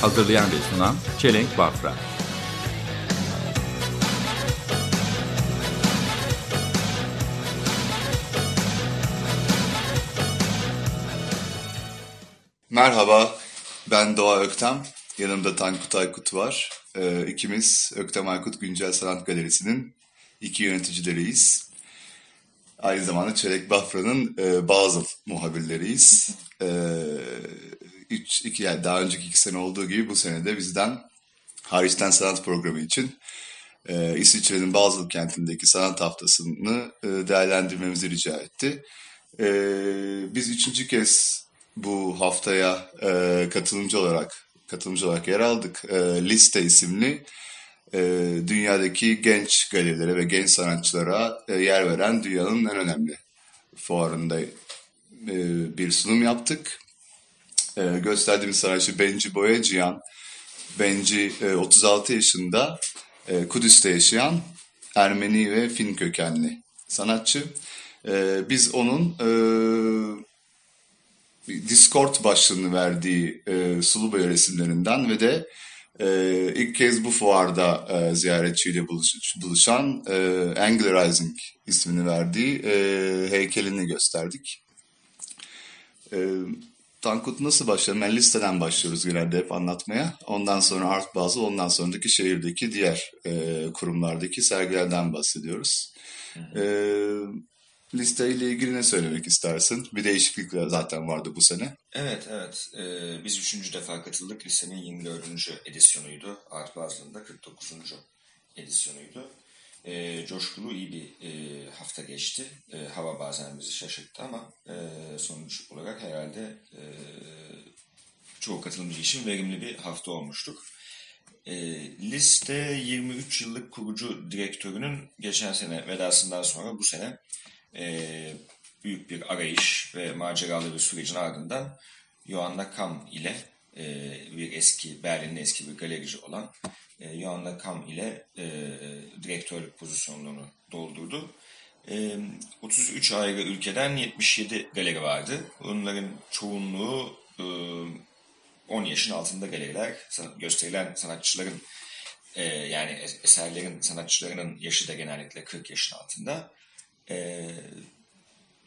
Hazırlayan ve sunan Çelenk Bafra. Merhaba, ben Doğa Öktem. Yanımda Tankut Aykut var. Ee, ikimiz Öktem Aykut Güncel Sanat Galerisi'nin iki yöneticileriyiz. Aynı zamanda Çelik Bafra'nın e, Basel muhabirleriyiz. Üç, iki, yani daha önceki iki sene olduğu gibi bu sene de bizden hariçten sanat programı için e, İsviçre'nin Basel kentindeki sanat haftasını e, değerlendirmemizi rica etti. E, biz üçüncü kez bu haftaya e, katılımcı olarak katılımcı olarak yer aldık. E, Liste isimli e, dünyadaki genç galerilere ve genç sanatçılara e, yer veren dünyanın en önemli fuarında e, bir sunum yaptık. E, gösterdiğimiz sanatçı Benji Boyaciyan. Benji e, 36 yaşında e, Kudüs'te yaşayan Ermeni ve Fin kökenli sanatçı. E, biz onun e, Discord başlığını verdiği e, Suluboy resimlerinden ve de e, ilk kez bu fuarda e, ziyaretçiyle buluş, buluşan e, Angularizing ismini verdiği e, heykelini gösterdik. E, Tankut nasıl başlayalım? Ben listeden başlıyoruz genelde hep anlatmaya. Ondan sonra Art Basel, ondan sonraki şehirdeki diğer e, kurumlardaki sergilerden bahsediyoruz. E, listeyle ilgili ne söylemek istersin? Bir değişiklik zaten vardı bu sene. Evet, evet. Ee, biz üçüncü defa katıldık. Lisenin 24. edisyonuydu. Art Basel'ın da 49. edisyonuydu. Ee, coşkulu iyi bir e, hafta geçti. E, hava bazen bizi şaşırttı ama e, sonuç olarak herhalde e, çoğu katılımcı için verimli bir hafta olmuştuk. E, liste 23 yıllık kurucu direktörünün geçen sene vedasından sonra bu sene e, büyük bir arayış ve maceralı bir sürecin ardından Johanna Kam ile e, bir eski Berlin'in eski bir galerici olan e, Johanna Kam ile e, direktörlük pozisyonlarını doldurdu. E, 33 ayrı ülkeden 77 galeri vardı. Bunların çoğunluğu e, 10 yaşın altında galeriler. Gösterilen sanatçıların e, yani eserlerin sanatçılarının yaşı da genellikle 40 yaşın altında. E,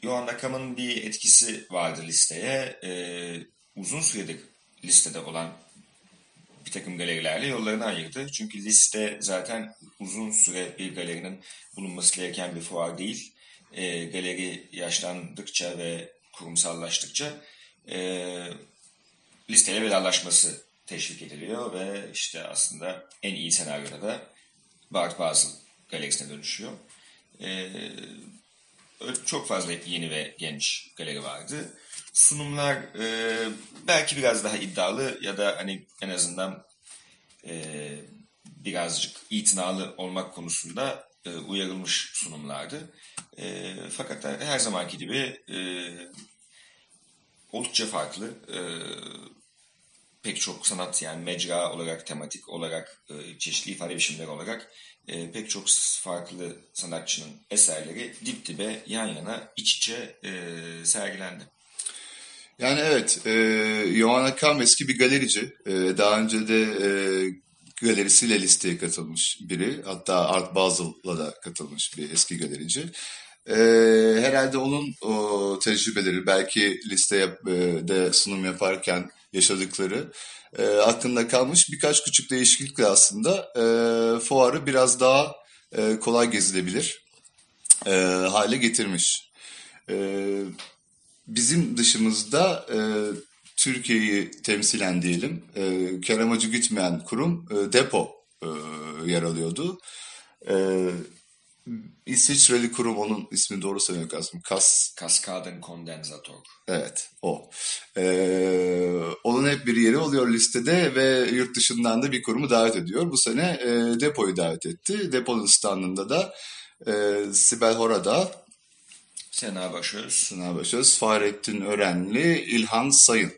Johan Rakam'ın bir etkisi vardı listeye. E, uzun süredir listede olan bir takım galerilerle yollarını ayırdı. Çünkü liste zaten uzun süre bir galerinin bulunması gereken bir fuar değil. E, galeri yaşlandıkça ve kurumsallaştıkça e, listeyle vedalaşması teşvik ediliyor ve işte aslında en iyi senaryoda da Bart Basel galerisine dönüşüyor. Ee, çok fazla yeni ve genç galeri vardı. Sunumlar e, belki biraz daha iddialı ya da hani en azından e, birazcık itinalı olmak konusunda e, uyarılmış sunumlardı. E, fakat her zamanki gibi e, oldukça farklı. E, pek çok sanat yani mecra olarak, tematik olarak, e, çeşitli ifade biçimleri olarak e, pek çok farklı sanatçının eserleri dip dibe, yan yana, iç içe e, sergilendi. Yani evet, e, Johanna Kam eski bir galerici. E, daha önce de e, galerisiyle listeye katılmış biri. Hatta Art Basel'la da katılmış bir eski galerici. E, herhalde onun o, tecrübeleri, belki listeye e, de sunum yaparken yaşadıkları e, aklında kalmış birkaç küçük değişiklikle aslında e, fuarı biraz daha e, kolay gezilebilir e, hale getirmiş. E, bizim dışımızda e, Türkiye'yi temsilen diyelim e, kar amacı gütmeyen kurum e, depo e, yer alıyordu. E, İsviçreli kurum onun ismi doğru söylüyor aslında. Kas, Kaskaden Kondensator. evet o. Ee, onun hep bir yeri oluyor listede ve yurt dışından da bir kurumu davet ediyor. Bu sene e, depoyu davet etti. Deponun standında da e, Sibel Horada, Sena Başöz. Sınav Başöz, Fahrettin Örenli, İlhan Sayın.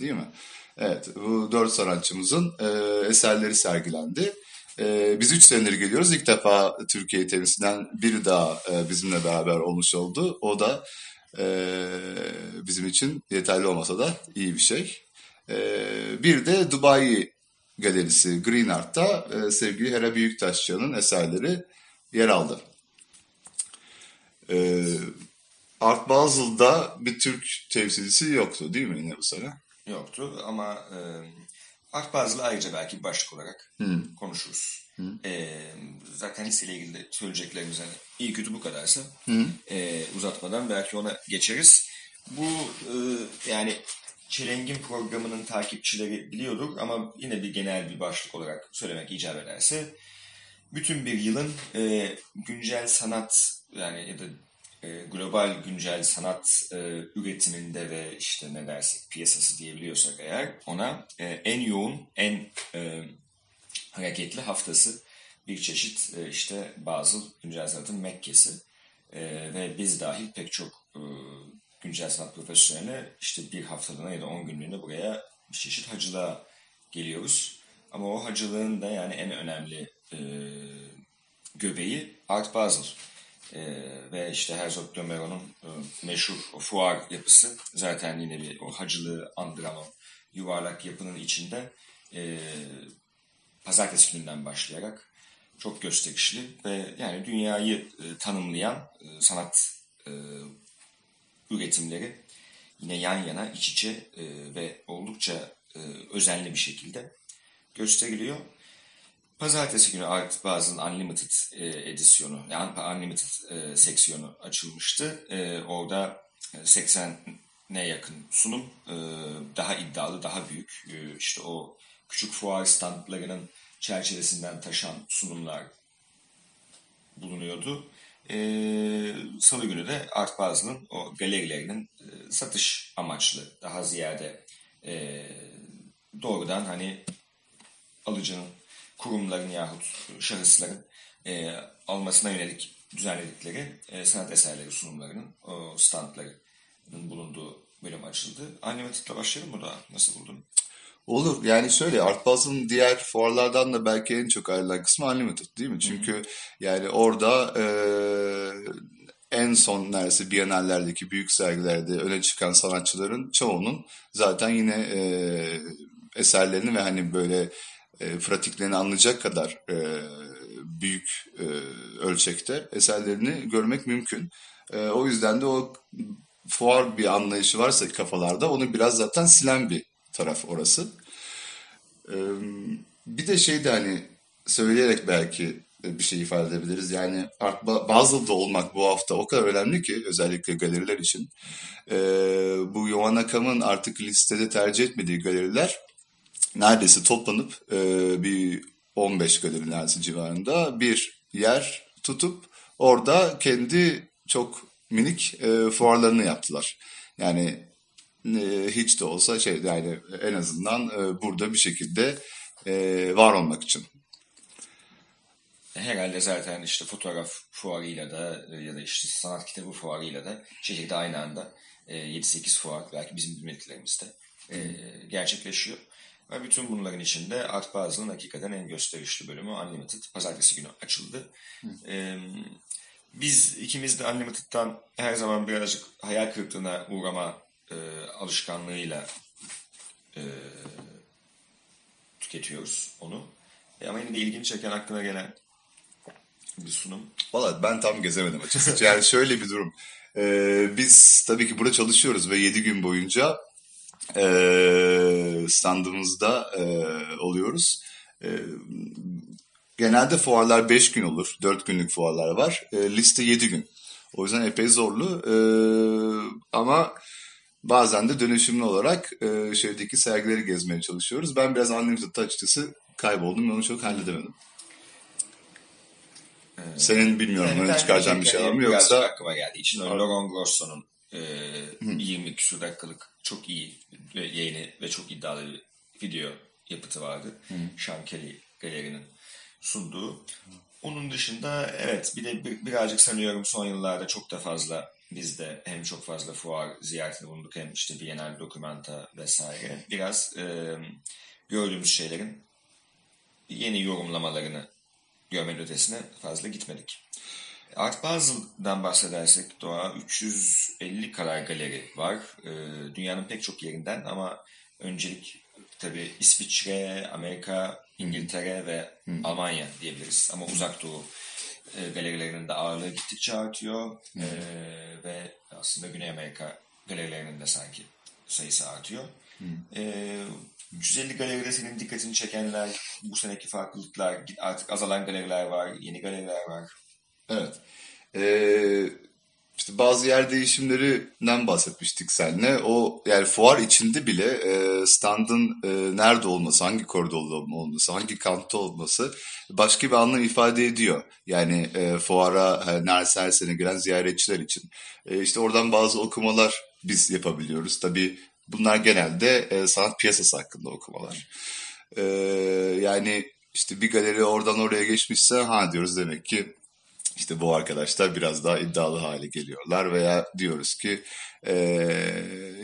Değil mi? Evet, bu dört sanatçımızın e, eserleri sergilendi. E, biz üç senedir geliyoruz. İlk defa Türkiye'yi temsil eden biri daha e, bizimle beraber olmuş oldu. O da e, bizim için yeterli olmasa da iyi bir şey. E, bir de Dubai Galerisi Green Art'ta e, sevgili Hera Büyüktaşçı'nın eserleri yer aldı. E, Art Basel'da bir Türk temsilcisi yoktu değil mi yine bu sene? yoktu ama e, Art Basel'ı ayrıca belki başlık olarak konuşuruz. E, zaten listeyle ilgili de söyleyeceklerimiz hani iyi kötü bu kadarsa e, uzatmadan belki ona geçeriz. Bu e, yani Çelengin programının takipçileri biliyordur ama yine bir genel bir başlık olarak söylemek icap ederse bütün bir yılın e, güncel sanat yani ya da e, global güncel sanat e, üretiminde ve işte ne dersek piyasası diyebiliyorsak eğer ona e, en yoğun, en e, hareketli haftası bir çeşit e, işte Basel güncel sanatın Mekke'si E, ve biz dahil pek çok e, güncel sanat profesyoneli işte bir haftalığına ya da on günlüğüne buraya bir çeşit hacılığa geliyoruz. Ama o hacılığın da yani en önemli e, göbeği Art Basel. Ee, ve işte Herzog de Meron'un e, meşhur o fuar yapısı zaten yine bir o hacılığı andıran o yuvarlak yapının içinde e, pazartesi gününden başlayarak çok gösterişli ve yani dünyayı e, tanımlayan e, sanat e, üretimleri yine yan yana iç içe e, ve oldukça e, özenli bir şekilde gösteriliyor. Pazartesi günü Art Basel'ın Unlimited e, edisyonu, yani Unlimited e, seksiyonu açılmıştı. E, orada e, 80'ne yakın sunum, e, daha iddialı, daha büyük. E, işte o küçük fuar standlarının çerçevesinden taşan sunumlar bulunuyordu. E, Salı günü de Art Basel'ın o galerilerinin e, satış amaçlı, daha ziyade e, doğrudan hani alıcının kurumların yahut şahısların e, almasına yönelik düzenledikleri e, sanat eserleri sunumlarının o standlarının bulunduğu bölüm açıldı. Unlimited'la başlayalım mı da nasıl buldun? Olur. Yani şöyle Art Basel'ın diğer fuarlardan da belki en çok ayrılan kısmı Unlimited değil mi? Çünkü yani orada e, en son neredeyse Biennallerdeki büyük sergilerde öne çıkan sanatçıların çoğunun zaten yine e, eserlerini ve hani böyle e, pratiklerini anlayacak kadar e, büyük e, ölçekte eserlerini görmek mümkün. E, o yüzden de o fuar bir anlayışı varsa kafalarda onu biraz zaten silen bir taraf orası. E, bir de şey de hani söyleyerek belki bir şey ifade edebiliriz. Yani Art Ba- Basel'da olmak bu hafta o kadar önemli ki özellikle galeriler için. E, bu Johanna Kam'ın artık listede tercih etmediği galeriler neredeyse toplanıp e, bir 15 galeri neredeyse civarında bir yer tutup orada kendi çok minik e, fuarlarını yaptılar. Yani e, hiç de olsa şey yani en azından e, burada bir şekilde e, var olmak için. Herhalde zaten işte fotoğraf fuarıyla da e, ya da işte sanat kitabı fuarıyla da şehirde aynı anda e, 7-8 fuar belki bizim bilmediklerimizde e, gerçekleşiyor. Ve bütün bunların içinde Art Basel'ın hakikaten en gösterişli bölümü Unlimited. Pazartesi günü açıldı. Ee, biz ikimiz de Unlimited'dan her zaman birazcık hayal kırıklığına uğrama e, alışkanlığıyla e, tüketiyoruz onu. E, ama yine de ilgini çeken aklına gelen bir sunum. Valla ben tam gezemedim açıkçası. Yani şöyle bir durum. Ee, biz tabii ki burada çalışıyoruz ve 7 gün boyunca e, standımızda e, oluyoruz. E, genelde fuarlar 5 gün olur. 4 günlük fuarlar var. E, liste 7 gün. O yüzden epey zorlu. E, ama bazen de dönüşümlü olarak e, şehirdeki sergileri gezmeye çalışıyoruz. Ben biraz Unlimited'da açıkçası kayboldum onu çok halledemedim. Senin bilmiyorum Yani çıkaracağım bir şey var mı yoksa aklıma geldiği için Laurent E, 20 küsur dakikalık çok iyi ve yayını ve çok iddialı bir video yapıtı vardı. Sean Kelly galerinin sunduğu. Onun dışında evet bir de bir- birazcık sanıyorum son yıllarda çok da fazla biz de hem çok fazla fuar ziyaretinde bulunduk hem işte Bienal Documenta vesaire. Biraz e, gördüğümüz şeylerin yeni yorumlamalarını görmenin ötesine fazla gitmedik. Art Basel'dan bahsedersek Doğa 350 kadar galeri var. Ee, dünyanın pek çok yerinden ama öncelik tabii İsviçre, Amerika, İngiltere ve Almanya diyebiliriz. Ama uzak doğu e, galerilerinin de ağırlığı gittikçe artıyor. Ee, ve aslında Güney Amerika galerilerinin de sanki sayısı artıyor. Ee, 350 galeride senin dikkatini çekenler, bu seneki farklılıklar, artık azalan galeriler var, yeni galeriler var. Evet. Ee, işte bazı yer değişimlerinden bahsetmiştik seninle. O yani fuar içinde bile e, standın e, nerede olması, hangi koridorda olması, hangi kantta olması başka bir anlam ifade ediyor. Yani e, fuara e, neredeyse her sene gelen ziyaretçiler için. E, işte oradan bazı okumalar biz yapabiliyoruz. Tabii bunlar genelde e, sanat piyasası hakkında okumalar. E, yani işte bir galeri oradan oraya geçmişse ha diyoruz demek ki işte bu arkadaşlar biraz daha iddialı hale geliyorlar veya diyoruz ki eee,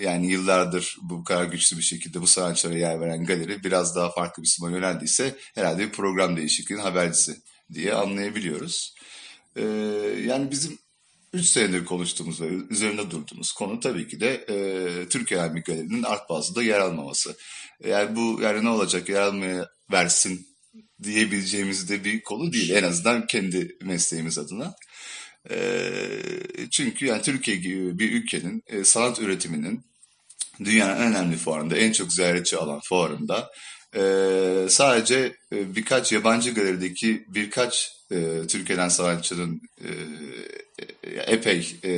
yani yıllardır bu kadar güçlü bir şekilde bu sanatçılara yer veren galeri biraz daha farklı bir sima yöneldiyse herhalde bir program değişikliğinin habercisi diye anlayabiliyoruz. Eee, yani bizim 3 senedir konuştuğumuz ve üzerinde durduğumuz konu tabii ki de e, Türkiye bir galerinin art bazında yer almaması. Yani bu yani ne olacak yer almaya versin diyebileceğimiz de bir konu değil. En azından kendi mesleğimiz adına. E, çünkü yani Türkiye gibi bir ülkenin e, sanat üretiminin dünyanın en önemli fuarında, en çok ziyaretçi alan fuarında e, sadece e, birkaç yabancı galerideki birkaç e, Türkiye'den sanatçının e, e, epey e,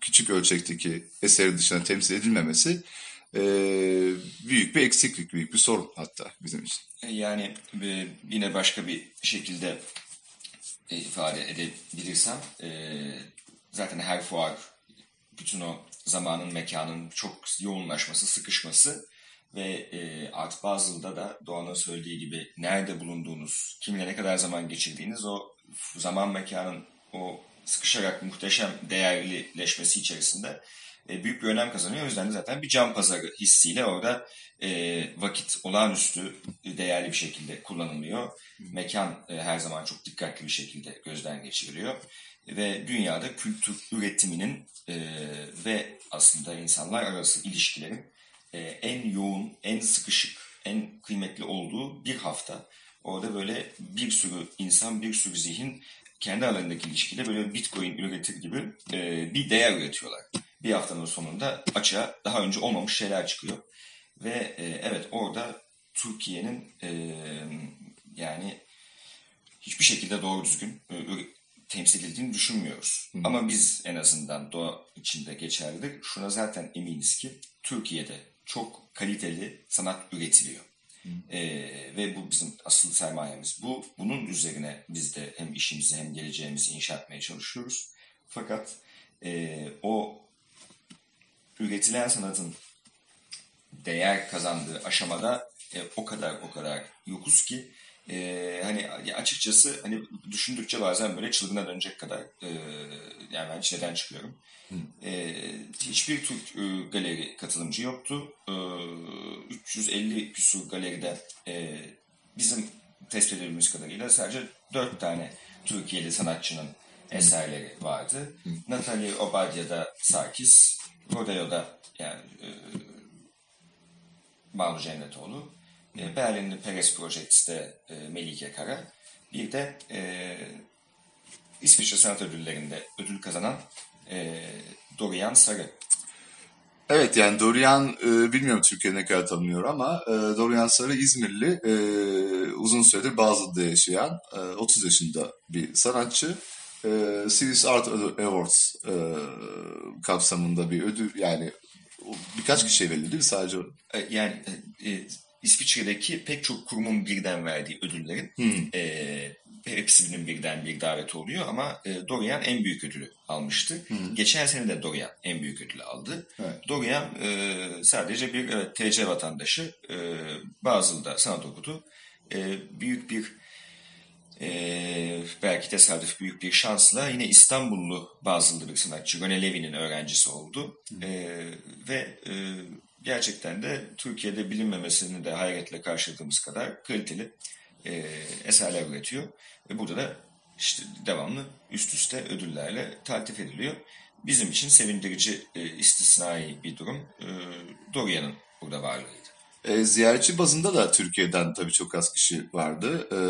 küçük ölçekteki eseri dışına temsil edilmemesi e, büyük bir eksiklik, büyük bir sorun hatta bizim için. Yani e, yine başka bir şekilde e, ifade edebilirsem e, zaten her fuar bütün o zamanın mekanın çok yoğunlaşması, sıkışması ve e, Art Basel'da da Doğan'ın söylediği gibi nerede bulunduğunuz, kimle ne kadar zaman geçirdiğiniz o zaman mekanın o sıkışarak muhteşem değerlileşmesi içerisinde e, büyük bir önem kazanıyor. O yüzden de zaten bir cam pazarı hissiyle orada e, vakit olağanüstü değerli bir şekilde kullanılıyor. Mekan e, her zaman çok dikkatli bir şekilde gözden geçiriliyor. Ve dünyada kültür üretiminin e, ve aslında insanlar arası ilişkilerin e, en yoğun, en sıkışık, en kıymetli olduğu bir hafta. Orada böyle bir sürü insan, bir sürü zihin kendi aralarındaki ilişkiyle böyle bitcoin üretir gibi e, bir değer üretiyorlar. Bir haftanın sonunda açığa daha önce olmamış şeyler çıkıyor. Ve e, evet orada Türkiye'nin e, yani hiçbir şekilde doğru düzgün e, temsil edildiğini düşünmüyoruz. Ama biz en azından doğa içinde geçerlidir. Şuna zaten eminiz ki Türkiye'de çok kaliteli sanat üretiliyor. Ee, ve bu bizim asıl sermayemiz. Bu bunun üzerine biz de hem işimizi hem geleceğimizi inşa etmeye çalışıyoruz. Fakat e, o üretilen sanatın değer kazandığı aşamada e, o kadar o kadar yokuz ki e, hani açıkçası hani düşündükçe bazen böyle çılgına dönecek kadar e, yani ben çileden çıkıyorum. E, hiçbir Türk e, galeri katılımcı yoktu. E, 350 küsur galeride e, bizim tespit edebildiğimiz kadarıyla sadece 4 tane Türkiye'li sanatçının eserleri vardı. Natalie Obadia'da Sarkis, Rodeo'da yani e, Banu Cennetoğlu, e, Berlin'de Perez Projects'te e, Melike Kara, bir de e, İsviçre Sanat Ödülleri'nde ödül kazanan e, Dorian Sarı. Evet yani Dorian e, bilmiyorum Türkiye'de ne kadar tanınıyor ama e, Dorian Sarı İzmirli e, uzun süredir Basel'da yaşayan e, 30 yaşında bir sanatçı. E, Swiss Art Awards e, kapsamında bir ödül yani birkaç kişiye verildi değil mi sadece? E, yani e, e, İsviçre'deki pek çok kurumun birden verdiği ödüllerin e, hepsinin birden bir daveti oluyor ama e, Dorian en büyük ödülü almıştı. Geçen sene de Dorian en büyük ödülü aldı. Evet. Dorian e, sadece bir evet, TC vatandaşı. E, Basel'da sanat okudu. E, büyük bir e, belki tesadüf büyük bir şansla yine İstanbullu Basel'lı bir sanatçı Rene öğrencisi oldu. E, ve e, gerçekten de Türkiye'de bilinmemesini de hayretle karşıladığımız kadar kaliteli e, eserler üretiyor. Ve burada da işte devamlı üst üste ödüllerle taltif ediliyor. Bizim için sevindirici, e, istisnai bir durum. E, Dorian'ın burada varlığıydı. E, ziyaretçi bazında da Türkiye'den tabii çok az kişi vardı. E,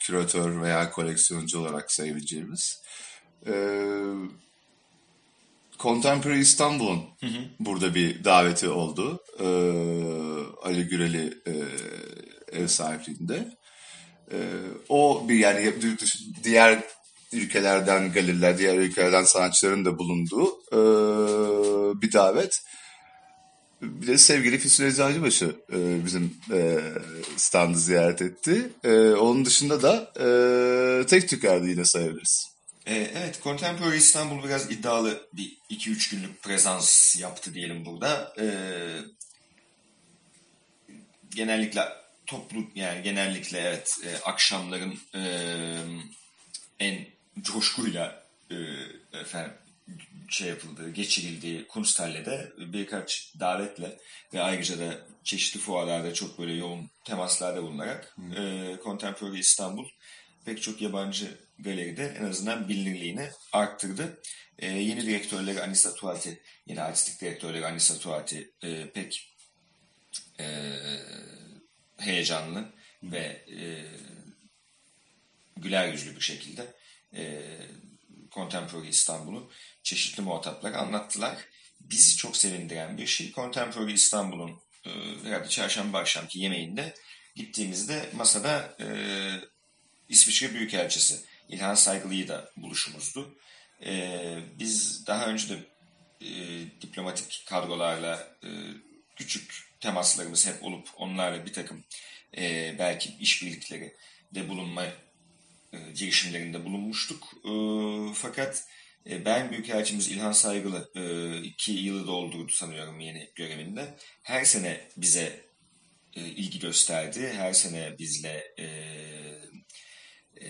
küratör veya koleksiyoncu olarak sayabileceğimiz. E, Contemporary İstanbul'un burada bir daveti oldu. E, Ali Güreli e, ev sahipliğinde. E, o bir yani diğer ülkelerden galeriler, diğer ülkelerden sanatçıların da bulunduğu e, bir davet. Bir de sevgili Füsun Eczacıbaşı e, bizim e, standı ziyaret etti. E, onun dışında da e, tek tükerdi yine sayabiliriz. E, evet, Contemporary İstanbul biraz iddialı bir 2-3 günlük prezans yaptı diyelim burada. E, genellikle toplu yani genellikle evet e, akşamların e, en coşkuyla e, efendim şey yapıldığı, geçirildiği Kunsthalle'de birkaç davetle ve ayrıca da çeşitli fuarlarda çok böyle yoğun temaslarda bulunarak e, Contemporary İstanbul pek çok yabancı galeride en azından bilinirliğini arttırdı. E, yeni direktörleri Anissa Tuati, yeni artistik direktörleri Anissa Tuati e, pek e, heyecanlı ve e, güler yüzlü bir şekilde e, Contemporary İstanbul'u çeşitli muhataplara anlattılar. Bizi çok sevindiren bir şey Contemporary İstanbul'un e, herhalde çarşamba akşamki yemeğinde gittiğimizde masada e, İsviçre Büyükelçisi İlhan Saygılı'yı da buluşumuzdu. E, biz daha önce de e, diplomatik kadrolarla e, küçük temaslarımız hep olup onlarla bir takım e, belki işbirlikleri de bulunma e, girişimlerinde bulunmuştuk. E, fakat ben Büyükelçimiz İlhan Saygılı e, iki yılı doldurdu sanıyorum yeni görevinde. Her sene bize e, ilgi gösterdi. Her sene bizle e, e,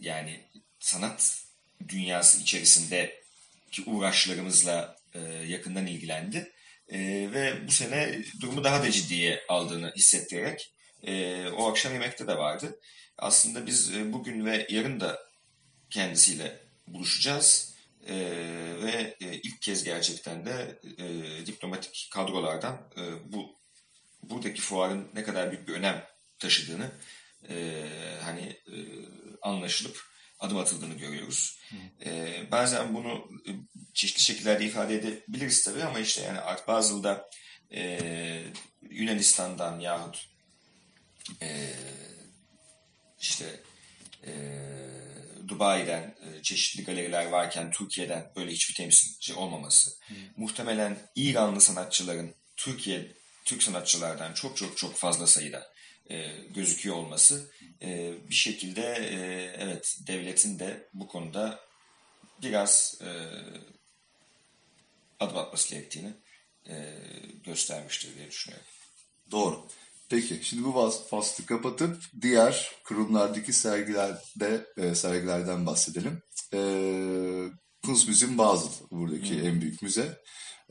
yani sanat dünyası içerisindeki uğraşlarımızla e, yakından ilgilendi. E, ve bu sene durumu daha da ciddiye aldığını hissettirerek e, o akşam yemekte de vardı. Aslında biz e, bugün ve yarın da kendisiyle buluşacağız. E, ve e, ilk kez gerçekten de e, diplomatik kadrolardan e, bu buradaki fuarın ne kadar büyük bir önem taşıdığını e, hani e, anlaşılıp adım atıldığını görüyoruz. E, bazen bunu e, çeşitli şekillerde ifade edebiliriz tabii ama işte yani Art Basel'da e, Yunanistan'dan yahut e, işte e, Dubai'den e, çeşitli galeriler varken Türkiye'den böyle hiçbir temsilci olmaması, muhtemelen İranlı sanatçıların Türkiye Türk sanatçılardan çok çok çok fazla sayıda e, gözüküyor olması e, bir şekilde e, evet devletin de bu konuda biraz e, adım atması gerektiğini e, göstermiştir diye düşünüyorum. Doğru. Peki şimdi bu faslı kapatıp diğer kurumlardaki sergilerde e, sergilerden bahsedelim. E, Kunstmuseum Basel buradaki en büyük müze.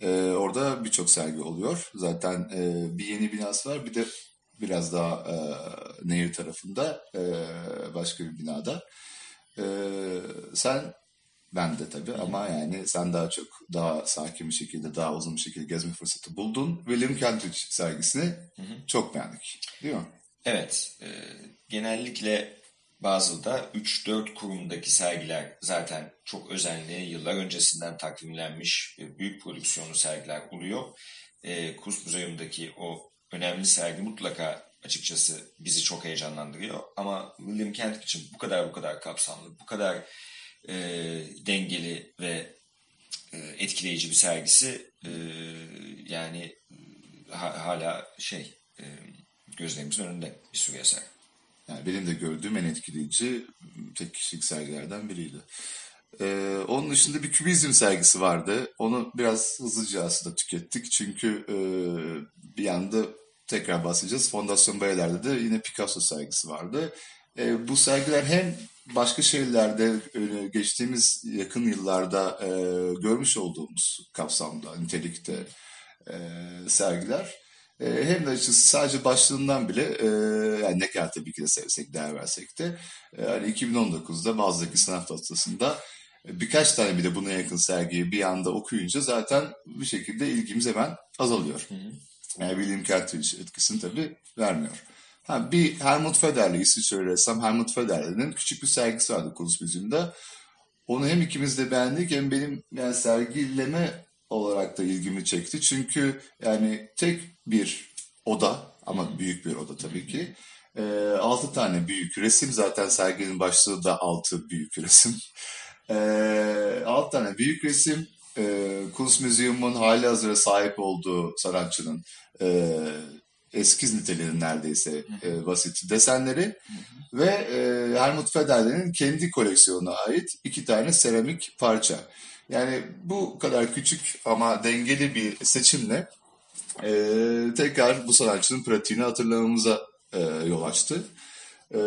E, orada birçok sergi oluyor. Zaten e, bir yeni binası var bir de biraz daha e, nehir tarafında e, başka bir binada. E, sen ben de tabii ama yani sen daha çok daha sakin bir şekilde daha uzun bir şekilde gezme fırsatı buldun. William Kentridge sergisini çok beğendik değil mi? Evet, e, genellikle Basel'da 3-4 kurumdaki sergiler zaten çok özenli, yıllar öncesinden takvimlenmiş büyük prodüksiyonlu sergiler oluyor. E, Kunstmuseum'daki o önemli sergi mutlaka açıkçası bizi çok heyecanlandırıyor. Ama William Kent için bu kadar bu kadar kapsamlı, bu kadar e, dengeli ve e, etkileyici bir sergisi e, yani ha- hala şey e, gözlerimizin önünde bir sürü eser. Yani benim de gördüğüm en etkileyici tek kişilik sergilerden biriydi. Ee, onun dışında bir kübizm sergisi vardı. Onu biraz hızlıca aslında tükettik. Çünkü e, bir yanda tekrar bahsedeceğiz. Fondasyon Bayeler'de de yine Picasso sergisi vardı. E, bu sergiler hem başka şehirlerde e, geçtiğimiz yakın yıllarda e, görmüş olduğumuz kapsamda, nitelikte e, sergiler. E, hem de açıkçası sadece başlığından bile e, yani ne kadar tabii ki de sevsek, değer versek de e, hani 2019'da Boğaz'daki sınav haftasında e, birkaç tane bir de buna yakın sergiyi bir anda okuyunca zaten bir şekilde ilgimiz hemen azalıyor. Yani William Cartridge etkisini tabii vermiyor. Ha, bir Helmut Federli, İsviçreli ressam Helmut Federli'nin küçük bir sergisi vardı Kunstmuseum'da. Onu hem ikimiz de beğendik hem benim yani sergileme olarak da ilgimi çekti. Çünkü yani tek bir oda ama büyük bir oda tabii ki. E, altı tane büyük resim zaten serginin başlığı da altı büyük resim. E, altı tane büyük resim. E, Kunstmuseum'un hali hazıra sahip olduğu sanatçının e, eskiz niteliğinin neredeyse e, basit desenleri ve e, Helmut Federer'in kendi koleksiyonuna ait iki tane seramik parça. Yani bu kadar küçük ama dengeli bir seçimle e, tekrar bu sanatçının pratiğini hatırlamamıza e, yol açtı. E,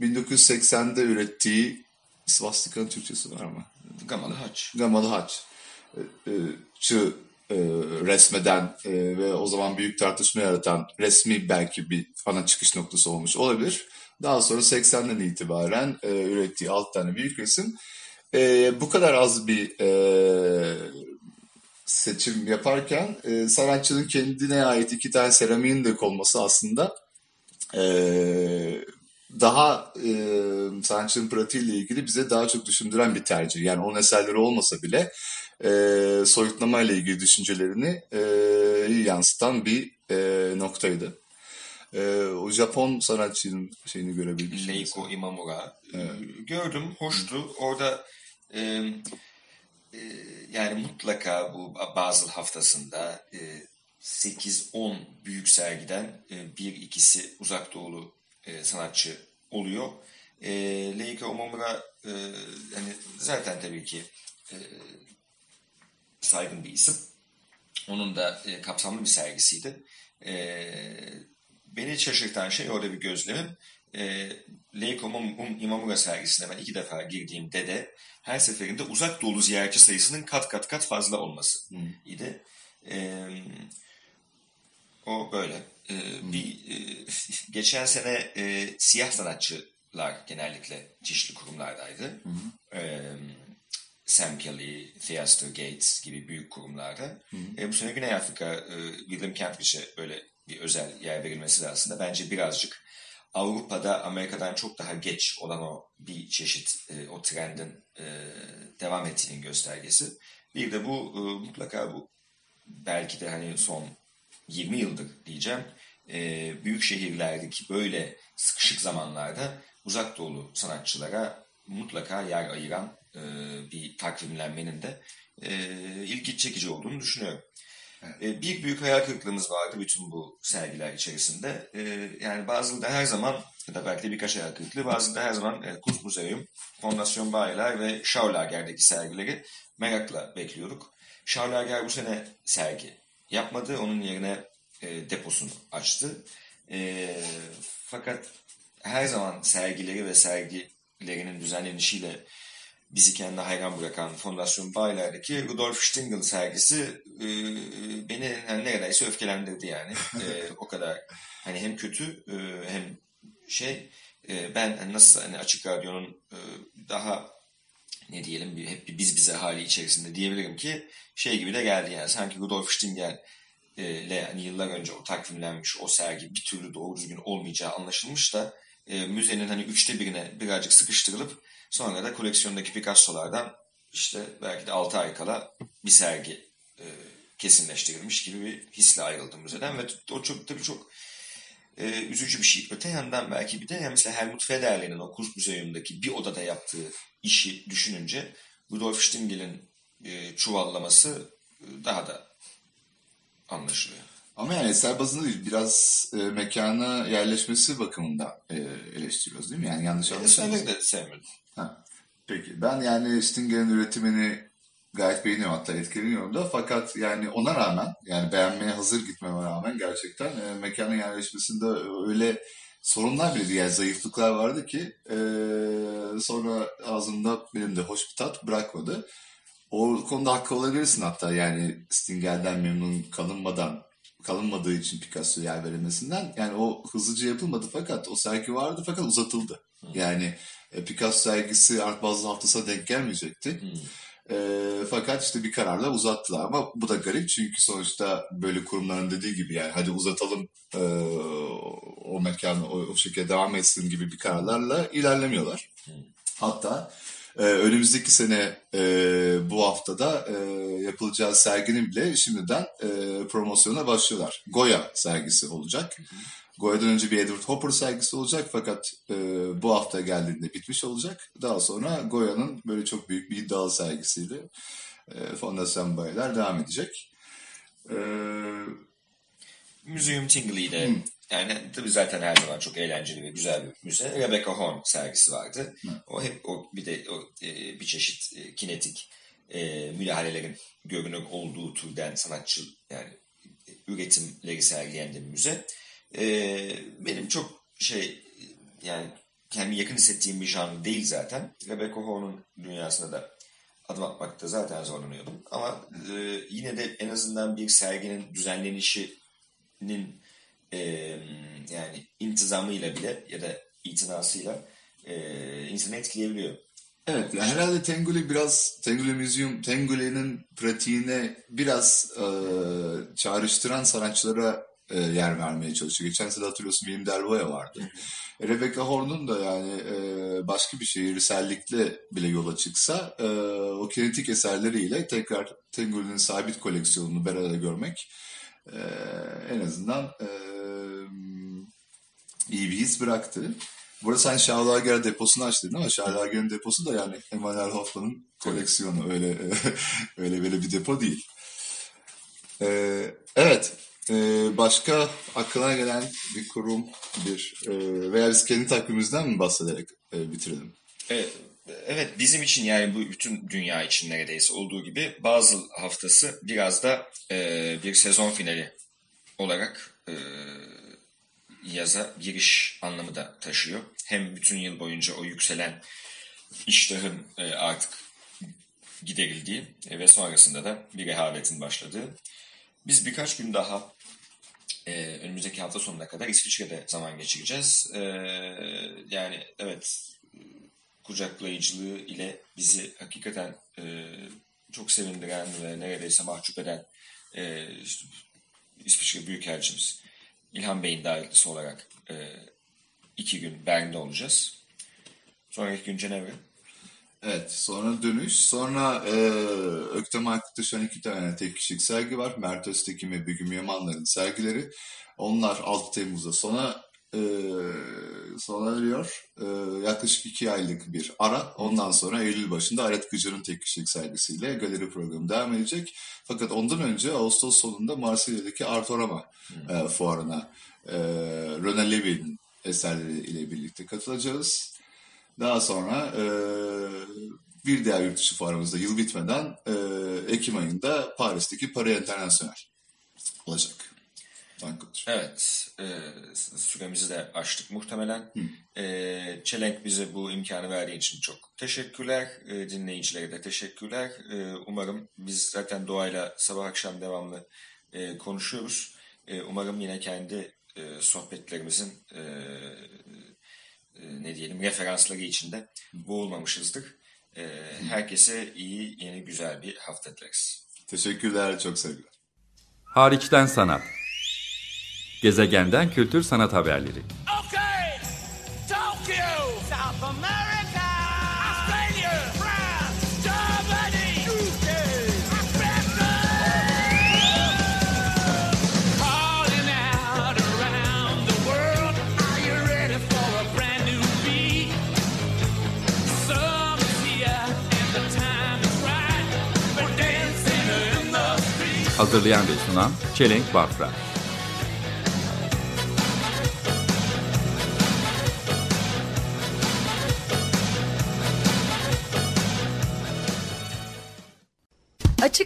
1980'de ürettiği Svastika'nın Türkçesi var mı? Gamalı haç. Gamalı Haç e, e, e, resmeden e, ve o zaman büyük tartışma yaratan resmi belki bir ana çıkış noktası olmuş olabilir. Daha sonra 80'den itibaren e, ürettiği alt tane büyük resim e, bu kadar az bir e, seçim yaparken e, sanatçının kendine ait iki tane seramiğin de konması aslında e, daha e, sanatçının pratiğiyle ilgili bize daha çok düşündüren bir tercih. Yani onun eserleri olmasa bile e, soyutlama ile ilgili düşüncelerini e, yansıtan bir e, noktaydı. E, o Japon sanatçının şeyini görebildik. Leiko Imamura. Gördüm, hoştu. Orada e, e, yani mutlaka bu Basel haftasında e, 8-10 büyük sergiden e, bir ikisi uzak doğulu e, sanatçı oluyor. E, Leiko Imamura e, yani zaten tabii ki e, saygın bir isim. Onun da e, kapsamlı bir sergisiydi. E, beni şaşırtan şey orada bir gözlemim. E, Leiko Imamura sergisine ben iki defa girdiğimde de her seferinde uzak doğulu ziyaretçi sayısının kat kat kat fazla olması idi. E, o böyle. E, bir e, geçen sene e, siyah sanatçılar genellikle çeşitli kurumlardaydı. E, Sam Kelly, Theaster Gates gibi büyük kurumlarda. E, bu sene Güney Afrika, e, William Kentridge'e böyle bir özel yer verilmesi de aslında bence birazcık Avrupa'da Amerika'dan çok daha geç olan o bir çeşit e, o trendin e, devam ettiğinin göstergesi. Bir de bu e, mutlaka bu belki de hani son 20 yıldır diyeceğim e, büyük şehirlerdeki böyle sıkışık zamanlarda uzak doğulu sanatçılara mutlaka yer ayıran e, bir takvimlenmenin de e, ilgi çekici olduğunu düşünüyorum. E, bir büyük hayal kırıklığımız vardı bütün bu sergiler içerisinde. E, yani bazıları her zaman ya da belki de birkaç hayal kırıklığı bazıları her zaman e, Kunstmuseum, Fondasyon Bayeler ve Schaulager'deki sergileri merakla bekliyorduk. Schaulager bu sene sergi yapmadı. Onun yerine deposunu açtı. Fakat her zaman sergileri ve sergilerinin düzenlenişiyle bizi kendine hayran bırakan Fondasyon Bayler'deki Rudolf Stingel sergisi e, beni yani neredeyse öfkelendirdi yani. E, o kadar hani hem kötü e, hem şey e, ben hani nasıl hani açık radyonun e, daha ne diyelim bir, hep bir biz bize hali içerisinde diyebilirim ki şey gibi de geldi yani sanki Rudolf Stingel e, ile hani yıllar önce o takvimlenmiş o sergi bir türlü doğru düzgün olmayacağı anlaşılmış da e, müzenin hani üçte birine birazcık sıkıştırılıp sonra da koleksiyondaki Picasso'lardan işte belki de 6 ay kala bir sergi e, kesinleştirilmiş gibi bir hisle ayrıldım müzeden ve o çok tabii çok e, üzücü bir şey. Öte yandan belki bir de yani mesela Helmut Federer'in o Kunstmuseum'daki bir odada yaptığı işi düşününce Rudolf Stingel'in e, çuvallaması e, daha da anlaşılıyor. Ama yani eser bazında değil, biraz e, mekana yerleşmesi bakımından e, eleştiriyoruz değil mi? Yani yanlış anlaşılmasın. Eserleri de sevmedim. Ha, Peki ben yani Stinger'in üretimini gayet beğeniyorum hatta etkileniyorum da fakat yani ona rağmen yani beğenmeye hazır gitmeme rağmen gerçekten e, mekanın yerleşmesinde öyle sorunlar bile değil yani zayıflıklar vardı ki e, sonra ağzımda benim de hoş bir tat bırakmadı. O konuda haklı olabilirsin hatta yani Stinger'den memnun kalınmadan kalınmadığı için Picasso'ya yer verilmesinden yani o hızlıca yapılmadı fakat o sergi vardı fakat uzatıldı. Yani e, Picasso sergisi Art Basel haftasına denk gelmeyecekti. E, fakat işte bir kararla uzattılar ama bu da garip çünkü sonuçta böyle kurumların dediği gibi yani hadi uzatalım e, o mekan o, o şekilde devam etsin gibi bir kararlarla ilerlemiyorlar. Hatta e, önümüzdeki sene e, bu haftada e, yapılacağı serginin bile şimdiden e, promosyona başlıyorlar. Goya sergisi olacak. Goya'dan önce bir Edward Hopper sergisi olacak fakat e, bu hafta geldiğinde bitmiş olacak. Daha sonra Goya'nın böyle çok büyük bir iddialı sergisiyle e, Fondasyon Bayeler devam edecek. E, Museum Tingley'de yani tabii zaten her zaman çok eğlenceli ve güzel bir müze. Rebecca Horn sergisi vardı. O hep o bir de o e, bir çeşit e, kinetik e, müdahalelerin görünür olduğu türden sanatçı yani e, üretimleri sergileyen de bir müze. E, benim çok şey yani kendimi yakın hissettiğim bir janr değil zaten. Rebecca Horn'un dünyasına da adım atmakta zaten zorlanıyordum. Ama e, yine de en azından bir serginin düzenlenişinin e, yani intizamıyla bile ya da itinasıyla e, insanı etkileyebiliyor. Evet yani herhalde Tenguli biraz Tenguli Museum Tenguli'nin pratiğine biraz e, çağrıştıran sanatçılara e, yer vermeye çalışıyor. Geçen sene hatırlıyorsun William Delvoye vardı. E, Rebecca Horn'un da yani e, başka bir şehirsellikle bile yola çıksa e, o kinetik eserleriyle tekrar Tenguli'nin sabit koleksiyonunu bir arada görmek e, en azından e, iyi bir his bıraktı. Burada sen Şahlager deposunu açtın ama Şahlager'in deposu da yani Emanuel Hoffman'ın koleksiyonu öyle öyle böyle bir depo değil. Ee, evet ee, başka aklına gelen bir kurum bir e, veya biz kendi takvimimizden mi bahsederek e, bitirelim? Evet, evet bizim için yani bu bütün dünya için neredeyse olduğu gibi Basel haftası biraz da e, bir sezon finali olarak e, yaza giriş anlamı da taşıyor. Hem bütün yıl boyunca o yükselen iştahın e, artık giderildiği e, ve sonrasında da bir rehavetin başladığı. Biz birkaç gün daha e, önümüzdeki hafta sonuna kadar İsviçre'de zaman geçireceğiz. Yani evet kucaklayıcılığı ile bizi hakikaten çok sevindiren ve neredeyse mahcup eden İsviçre Büyükelçimiz İlhan Bey'in davetlisi olarak e, iki gün Bern'de olacağız. Sonraki gün Cenevre. Evet sonra dönüş. Sonra e, Öktem Aykut'ta şu an iki tane tek kişilik sergi var. Mert Öztekin ve Begüm Yamanlar'ın sergileri. Onlar 6 Temmuz'da sona e, sona eriyor. E, yaklaşık iki aylık bir ara. Ondan sonra Eylül başında Aret Gıcır'ın tek kişilik sergisiyle galeri programı devam edecek. Fakat ondan önce Ağustos sonunda Marsilya'daki Artorama e, fuarına e, Rene Levy'nin eserleri ile birlikte katılacağız. Daha sonra e, bir diğer yurt dışı fuarımızda yıl bitmeden e, Ekim ayında Paris'teki Paris International olacak. Tankut'tur. Evet, e, süremizi de açtık muhtemelen. E, Çelenk bize bu imkanı verdiği için çok teşekkürler. E, dinleyicilere de teşekkürler. E, umarım biz zaten doğayla sabah akşam devamlı e, konuşuyoruz. E, umarım yine kendi e, sohbetlerimizin e, e, ne diyelim referansları içinde boğulmamışızdır. E, herkese iyi, yeni, güzel bir hafta dileriz. Teşekkürler, çok sevgiler. Hariçten sanat. Gezegenden kültür sanat haberleri. Okay, Tokyo, South America, Australia,